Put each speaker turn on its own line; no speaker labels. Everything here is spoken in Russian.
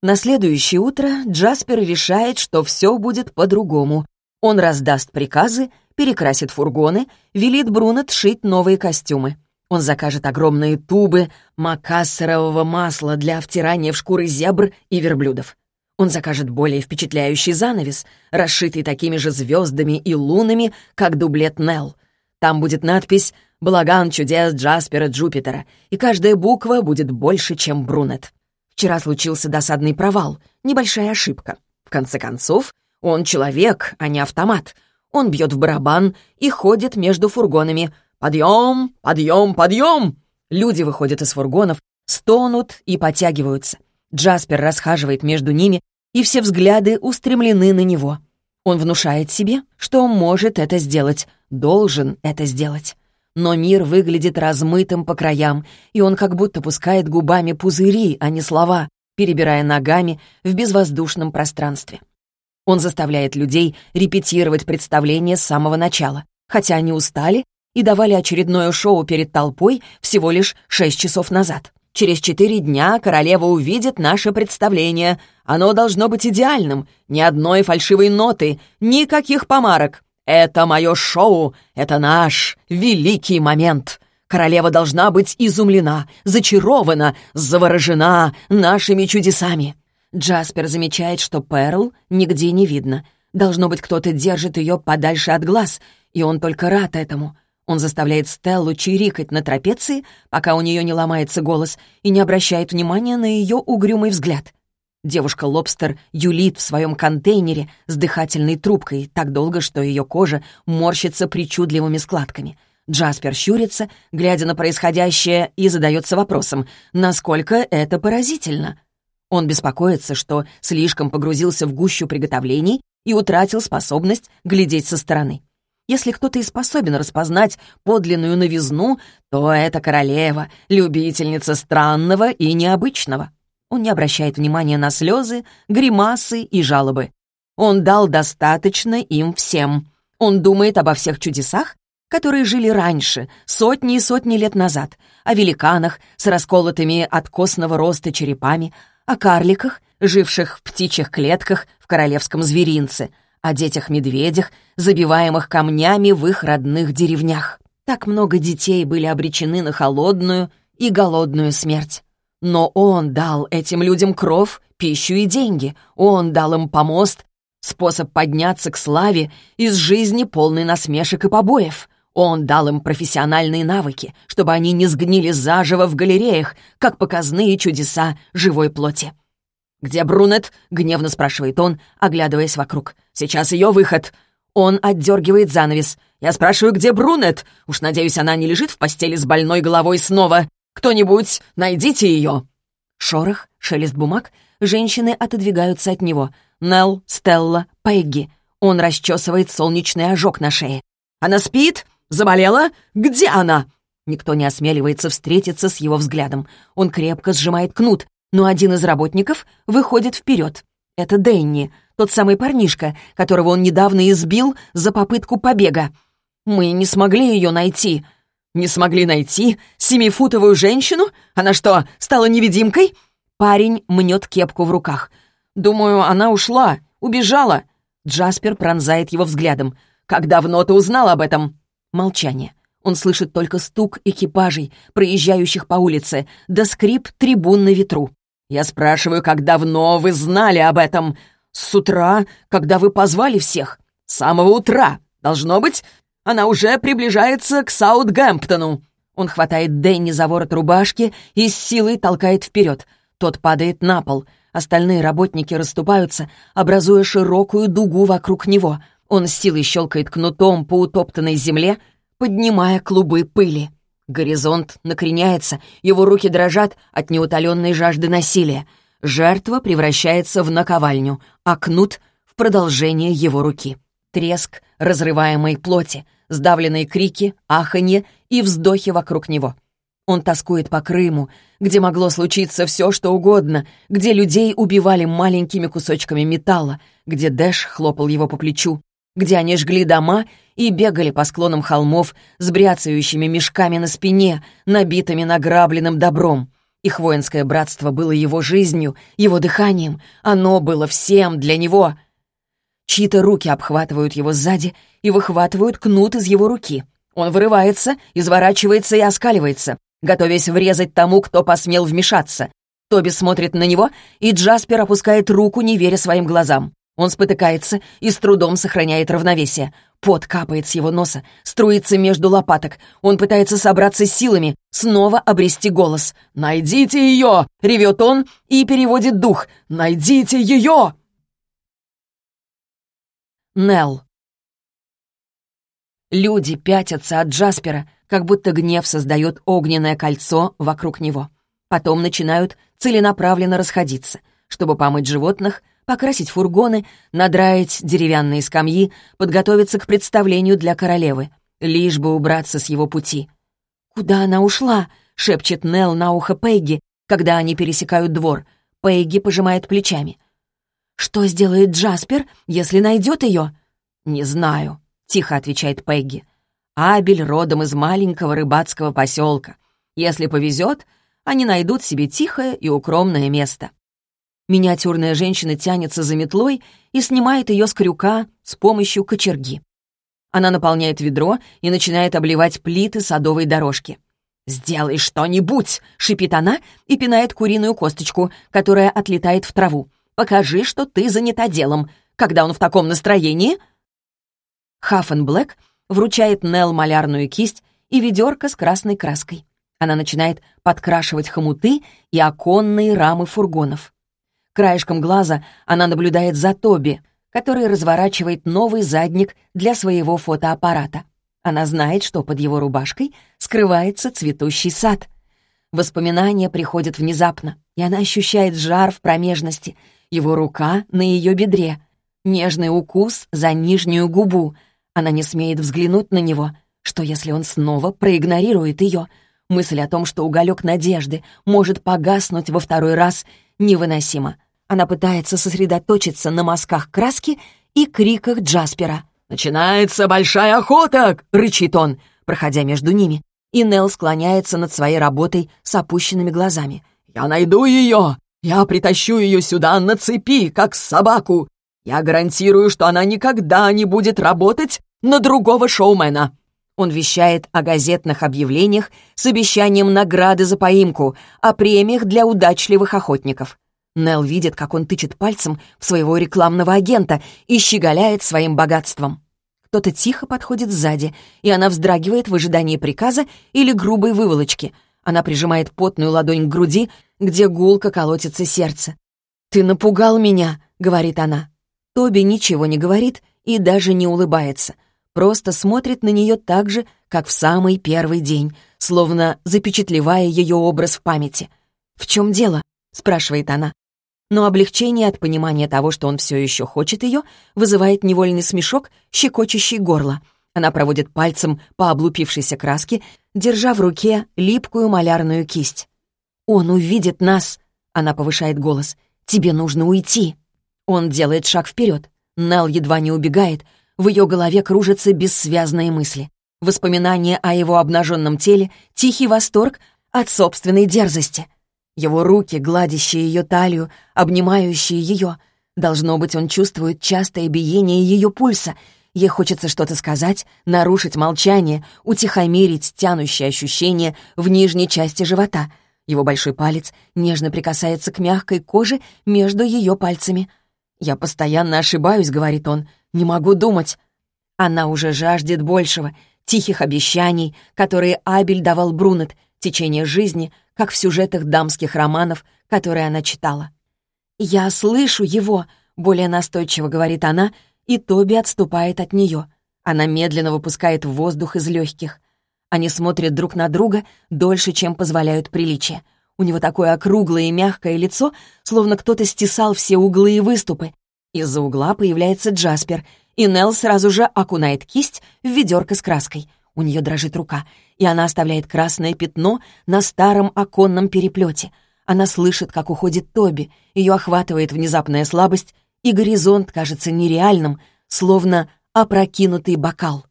На следующее утро Джаспер решает, что все будет по-другому. Он раздаст приказы, перекрасит фургоны, велит Брунет шить новые костюмы. Он закажет огромные тубы макассерового масла для втирания в шкуры зебр и верблюдов. Он закажет более впечатляющий занавес, расшитый такими же звездами и лунами, как дублет Нелл. Там будет надпись «Балаган чудес Джаспера Джупитера», и каждая буква будет больше, чем Брунет. Вчера случился досадный провал, небольшая ошибка. В конце концов, он человек, а не автомат. Он бьет в барабан и ходит между фургонами. «Подъем! Подъем! Подъем!» Люди выходят из фургонов, стонут и потягиваются. Джаспер расхаживает между ними, и все взгляды устремлены на него. Он внушает себе, что может это сделать, должен это сделать но мир выглядит размытым по краям, и он как будто пускает губами пузыри, а не слова, перебирая ногами в безвоздушном пространстве. Он заставляет людей репетировать представление с самого начала, хотя они устали и давали очередное шоу перед толпой всего лишь шесть часов назад. Через четыре дня королева увидит наше представление. Оно должно быть идеальным, ни одной фальшивой ноты, никаких помарок. Это мое шоу, это наш великий момент. Королева должна быть изумлена, зачарована, заворожена нашими чудесами. Джаспер замечает, что Перл нигде не видно. Должно быть, кто-то держит ее подальше от глаз, и он только рад этому. Он заставляет Стеллу чирикать на трапеции, пока у нее не ломается голос, и не обращает внимания на ее угрюмый взгляд. Девушка-лобстер юлит в своем контейнере с дыхательной трубкой так долго, что ее кожа морщится причудливыми складками. Джаспер щурится, глядя на происходящее, и задается вопросом, насколько это поразительно. Он беспокоится, что слишком погрузился в гущу приготовлений и утратил способность глядеть со стороны. Если кто-то и способен распознать подлинную новизну, то это королева, любительница странного и необычного. Он не обращает внимания на слезы, гримасы и жалобы. Он дал достаточно им всем. Он думает обо всех чудесах, которые жили раньше, сотни и сотни лет назад, о великанах с расколотыми от костного роста черепами, о карликах, живших в птичьих клетках в королевском зверинце, о детях-медведях, забиваемых камнями в их родных деревнях. Так много детей были обречены на холодную и голодную смерть. Но он дал этим людям кров, пищу и деньги. Он дал им помост, способ подняться к славе из жизни полной насмешек и побоев. Он дал им профессиональные навыки, чтобы они не сгнили заживо в галереях, как показные чудеса живой плоти. «Где Брунет?» — гневно спрашивает он, оглядываясь вокруг. «Сейчас ее выход!» Он отдергивает занавес. «Я спрашиваю, где Брунет? Уж надеюсь, она не лежит в постели с больной головой снова. «Кто-нибудь, найдите ее!» Шорох, шелест бумаг, женщины отодвигаются от него. Нелл, Стелла, Пегги. Он расчесывает солнечный ожог на шее. «Она спит? Заболела? Где она?» Никто не осмеливается встретиться с его взглядом. Он крепко сжимает кнут, но один из работников выходит вперед. Это Дэнни, тот самый парнишка, которого он недавно избил за попытку побега. «Мы не смогли ее найти», не смогли найти семифутовую женщину? Она что, стала невидимкой? Парень мнет кепку в руках. Думаю, она ушла, убежала. Джаспер пронзает его взглядом. «Как давно ты узнал об этом?» Молчание. Он слышит только стук экипажей, проезжающих по улице, да скрип трибун на ветру. «Я спрашиваю, как давно вы знали об этом?» «С утра, когда вы позвали всех?» «С самого утра. Должно быть, она уже приближается к Саутгемптону!» Он хватает Дэнни за ворот рубашки и с силой толкает вперед. Тот падает на пол. Остальные работники расступаются, образуя широкую дугу вокруг него. Он с силой щелкает кнутом по утоптанной земле, поднимая клубы пыли. Горизонт накреняется, его руки дрожат от неутоленной жажды насилия. Жертва превращается в наковальню, а кнут — в продолжение его руки. Треск разрываемой плоти — сдавленные крики, аханье и вздохи вокруг него. Он тоскует по Крыму, где могло случиться все, что угодно, где людей убивали маленькими кусочками металла, где Дэш хлопал его по плечу, где они жгли дома и бегали по склонам холмов с бряцающими мешками на спине, набитыми награбленным добром. Их воинское братство было его жизнью, его дыханием. Оно было всем для него. Чьи-то руки обхватывают его сзади и выхватывают кнут из его руки. Он вырывается, изворачивается и оскаливается, готовясь врезать тому, кто посмел вмешаться. Тоби смотрит на него, и Джаспер опускает руку, не веря своим глазам. Он спотыкается и с трудом сохраняет равновесие. Пот капает с его носа, струится между лопаток. Он пытается собраться с силами, снова обрести голос. «Найдите ее!» — ревет он и переводит дух. «Найдите ее!» Нелл. Люди пятятся от Джаспера, как будто гнев создает огненное кольцо вокруг него. Потом начинают целенаправленно расходиться, чтобы помыть животных, покрасить фургоны, надраить деревянные скамьи, подготовиться к представлению для королевы, лишь бы убраться с его пути. «Куда она ушла?» — шепчет Нелл на ухо Пегги, когда они пересекают двор. Пегги пожимает плечами. «Что сделает Джаспер, если найдет ее?» «Не знаю», — тихо отвечает Пегги. «Абель родом из маленького рыбацкого поселка. Если повезет, они найдут себе тихое и укромное место. Миниатюрная женщина тянется за метлой и снимает ее с крюка с помощью кочерги. Она наполняет ведро и начинает обливать плиты садовой дорожки. «Сделай что-нибудь!» — шипит она и пинает куриную косточку, которая отлетает в траву. «Покажи, что ты занята делом. Когда он в таком настроении...» Хаффен Блэк вручает Нелл малярную кисть и ведерко с красной краской. Она начинает подкрашивать хомуты и оконные рамы фургонов. Краешком глаза она наблюдает за Тоби, который разворачивает новый задник для своего фотоаппарата. Она знает, что под его рубашкой скрывается цветущий сад. Воспоминания приходят внезапно, и она ощущает жар в промежности, его рука на ее бедре, нежный укус за нижнюю губу. Она не смеет взглянуть на него. Что, если он снова проигнорирует ее? Мысль о том, что уголек надежды может погаснуть во второй раз, невыносима. Она пытается сосредоточиться на мазках краски и криках Джаспера. «Начинается большая охота!» — рычит он, проходя между ними. И Нелл склоняется над своей работой с опущенными глазами. «Я найду ее! Я притащу ее сюда на цепи, как собаку! Я гарантирую, что она никогда не будет работать на другого шоумена!» Он вещает о газетных объявлениях с обещанием награды за поимку, о премиях для удачливых охотников. Нел видит, как он тычет пальцем в своего рекламного агента и щеголяет своим богатством. Кто-то тихо подходит сзади, и она вздрагивает в ожидании приказа или грубой выволочки. Она прижимает потную ладонь к груди, где гулко колотится сердце. «Ты напугал меня», — говорит она. Тоби ничего не говорит и даже не улыбается. Просто смотрит на нее так же, как в самый первый день, словно запечатлевая ее образ в памяти. «В чем дело?» — спрашивает она но облегчение от понимания того, что он все еще хочет ее, вызывает невольный смешок, щекочущий горло. Она проводит пальцем по облупившейся краске, держа в руке липкую малярную кисть. «Он увидит нас!» — она повышает голос. «Тебе нужно уйти!» Он делает шаг вперед. Нелл едва не убегает. В ее голове кружатся бессвязные мысли. Воспоминания о его обнаженном теле, тихий восторг от собственной дерзости — его руки, гладящие ее талию, обнимающие ее. Должно быть, он чувствует частое биение ее пульса. Ей хочется что-то сказать, нарушить молчание, утихомирить тянущее ощущение в нижней части живота. Его большой палец нежно прикасается к мягкой коже между ее пальцами. «Я постоянно ошибаюсь», — говорит он, — «не могу думать». Она уже жаждет большего, тихих обещаний, которые Абель давал Брунет, течение жизни, как в сюжетах дамских романов, которые она читала. «Я слышу его», — более настойчиво говорит она, и Тоби отступает от нее. Она медленно выпускает воздух из легких. Они смотрят друг на друга дольше, чем позволяют приличия. У него такое округлое и мягкое лицо, словно кто-то стесал все углы и выступы. Из-за угла появляется Джаспер, и Нелл сразу же окунает кисть в ведерко с краской. У нее дрожит рука, и она оставляет красное пятно на старом оконном переплете. Она слышит, как уходит Тоби, ее охватывает внезапная слабость, и горизонт кажется нереальным, словно опрокинутый бокал.